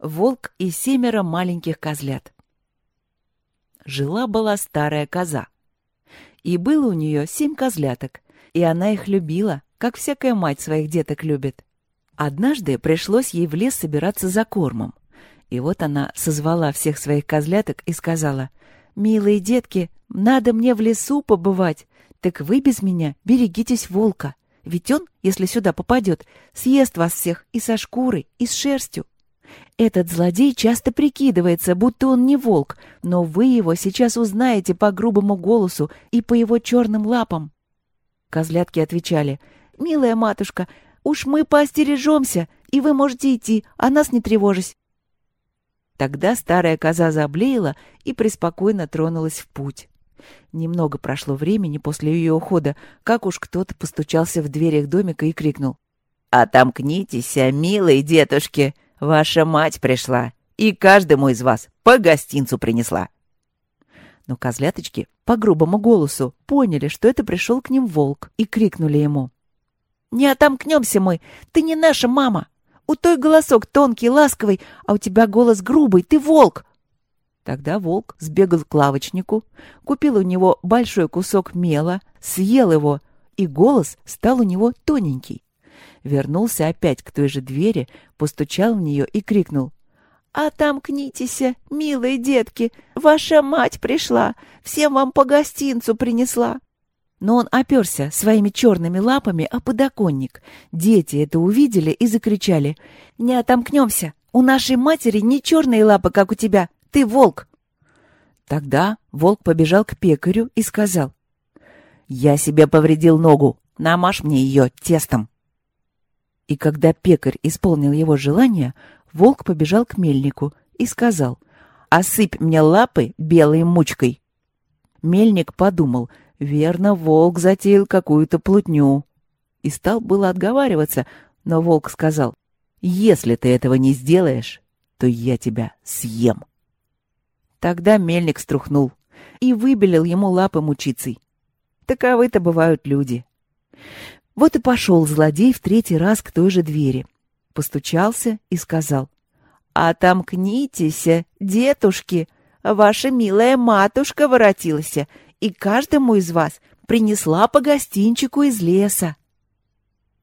Волк и семеро маленьких козлят. Жила-была старая коза. И было у нее семь козляток, и она их любила, как всякая мать своих деток любит. Однажды пришлось ей в лес собираться за кормом. И вот она созвала всех своих козляток и сказала, «Милые детки, надо мне в лесу побывать, так вы без меня берегитесь волка, ведь он, если сюда попадет, съест вас всех и со шкурой, и с шерстью. Этот злодей часто прикидывается, будто он не волк, но вы его сейчас узнаете по грубому голосу и по его черным лапам. Козлятки отвечали, «Милая матушка, уж мы поостережемся, и вы можете идти, а нас не тревожись». Тогда старая коза заблеяла и преспокойно тронулась в путь. Немного прошло времени после ее ухода, как уж кто-то постучался в дверях домика и крикнул. «Отомкнитесь, милые детушки!» Ваша мать пришла, и каждому из вас по гостинцу принесла. Но козляточки по грубому голосу поняли, что это пришел к ним волк, и крикнули ему. «Не отомкнемся мы! Ты не наша мама! У той голосок тонкий, ласковый, а у тебя голос грубый, ты волк!» Тогда волк сбегал к лавочнику, купил у него большой кусок мела, съел его, и голос стал у него тоненький вернулся опять к той же двери, постучал в нее и крикнул. «Отомкнитесь, милые детки! Ваша мать пришла! Всем вам по гостинцу принесла!» Но он оперся своими черными лапами о подоконник. Дети это увидели и закричали. «Не отомкнемся! У нашей матери не черные лапы, как у тебя! Ты волк!» Тогда волк побежал к пекарю и сказал. «Я себе повредил ногу. Намажь мне ее тестом!» И когда пекарь исполнил его желание, волк побежал к мельнику и сказал, «Осыпь мне лапы белой мучкой». Мельник подумал, верно, волк затеял какую-то плутню. И стал было отговариваться, но волк сказал, «Если ты этого не сделаешь, то я тебя съем». Тогда мельник струхнул и выбелил ему лапы мучицей. Таковы-то бывают люди. Вот и пошел злодей в третий раз к той же двери. Постучался и сказал. «Отомкнитесь, детушки! Ваша милая матушка воротилась, и каждому из вас принесла по гостинчику из леса».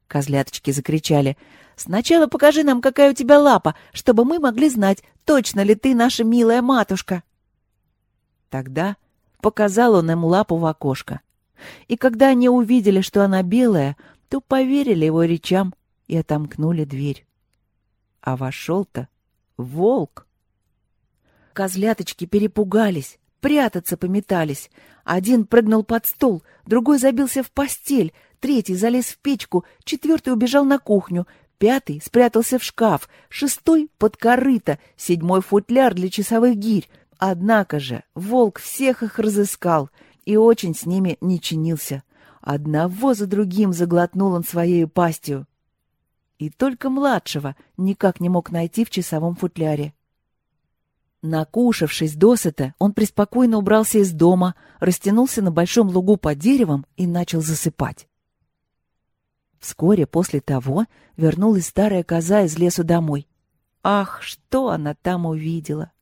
Козляточки закричали. «Сначала покажи нам, какая у тебя лапа, чтобы мы могли знать, точно ли ты наша милая матушка». Тогда показал он им лапу в окошко. И когда они увидели, что она белая, то поверили его речам и отомкнули дверь. А вошел-то волк. Козляточки перепугались, прятаться пометались. Один прыгнул под стол, другой забился в постель, третий залез в печку, четвертый убежал на кухню, пятый спрятался в шкаф, шестой — под корыто, седьмой — футляр для часовых гирь. Однако же волк всех их разыскал — и очень с ними не чинился. Одного за другим заглотнул он своей пастью. И только младшего никак не мог найти в часовом футляре. Накушавшись досыта, он преспокойно убрался из дома, растянулся на большом лугу под деревом и начал засыпать. Вскоре после того вернулась старая коза из лесу домой. Ах, что она там увидела!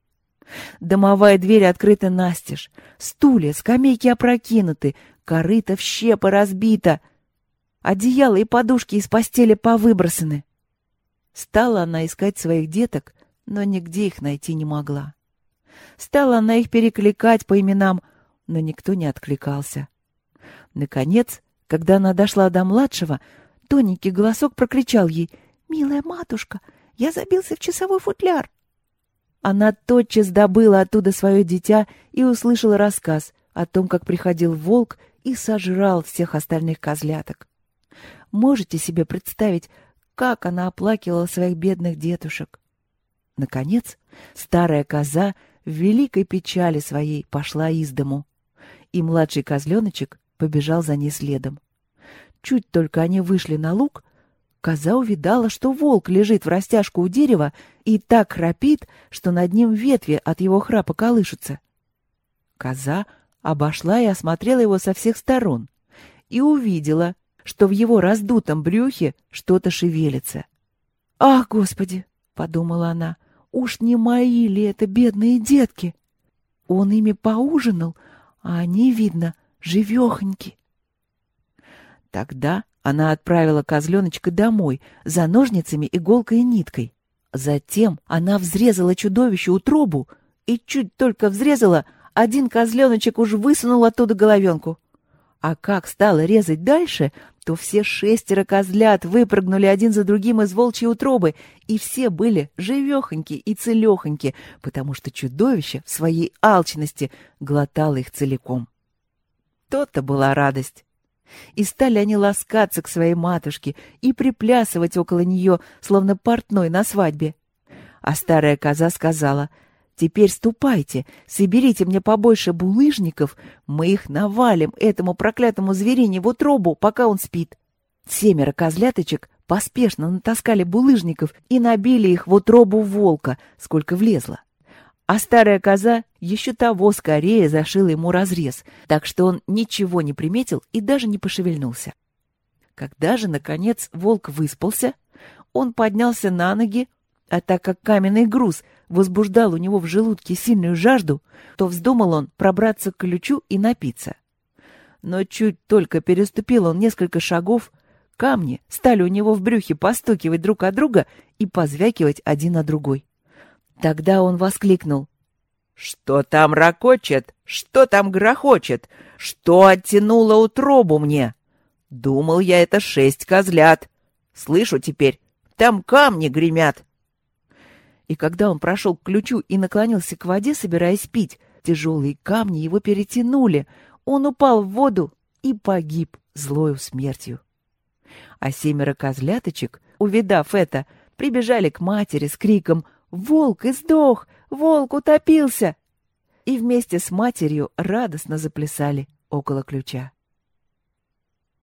Домовая дверь открыта настежь. Стулья, скамейки опрокинуты, корыто в щепы разбито. Одеяло и подушки из постели повыбросаны. Стала она искать своих деток, но нигде их найти не могла. Стала она их перекликать по именам, но никто не откликался. Наконец, когда она дошла до младшего, тоненький голосок прокричал ей «Милая матушка, я забился в часовой футляр!» Она тотчас добыла оттуда свое дитя и услышала рассказ о том, как приходил волк и сожрал всех остальных козляток. Можете себе представить, как она оплакивала своих бедных детушек? Наконец, старая коза в великой печали своей пошла из дому, и младший козленочек побежал за ней следом. Чуть только они вышли на луг, Коза увидала, что волк лежит в растяжку у дерева и так храпит, что над ним ветви от его храпа колышутся. Коза обошла и осмотрела его со всех сторон и увидела, что в его раздутом брюхе что-то шевелится. «Ах, Господи!» — подумала она. Уж не мои ли это бедные детки? Он ими поужинал, а они, видно, живехоньки. Тогда она отправила козленочка домой за ножницами, иголкой и ниткой. Затем она взрезала чудовищу утробу, и чуть только взрезала, один козленочек уж высунул оттуда головенку. А как стала резать дальше, то все шестеро козлят выпрыгнули один за другим из волчьей утробы, и все были живехоньки и целехоньки, потому что чудовище в своей алчности глотало их целиком. То-то была радость. И стали они ласкаться к своей матушке и приплясывать около нее, словно портной на свадьбе. А старая коза сказала, «Теперь ступайте, соберите мне побольше булыжников, мы их навалим этому проклятому зверине в утробу, пока он спит». Семеро козляточек поспешно натаскали булыжников и набили их в утробу волка, сколько влезло. А старая коза еще того скорее зашила ему разрез, так что он ничего не приметил и даже не пошевельнулся. Когда же, наконец, волк выспался, он поднялся на ноги, а так как каменный груз возбуждал у него в желудке сильную жажду, то вздумал он пробраться к ключу и напиться. Но чуть только переступил он несколько шагов, камни стали у него в брюхе постукивать друг от друга и позвякивать один на другой. Тогда он воскликнул. «Что там ракочет? Что там грохочет? Что оттянуло утробу мне? Думал я, это шесть козлят. Слышу теперь, там камни гремят». И когда он прошел к ключу и наклонился к воде, собираясь пить, тяжелые камни его перетянули. Он упал в воду и погиб злою смертью. А семеро козляточек, увидав это, прибежали к матери с криком «Волк издох! Волк утопился!» И вместе с матерью радостно заплясали около ключа.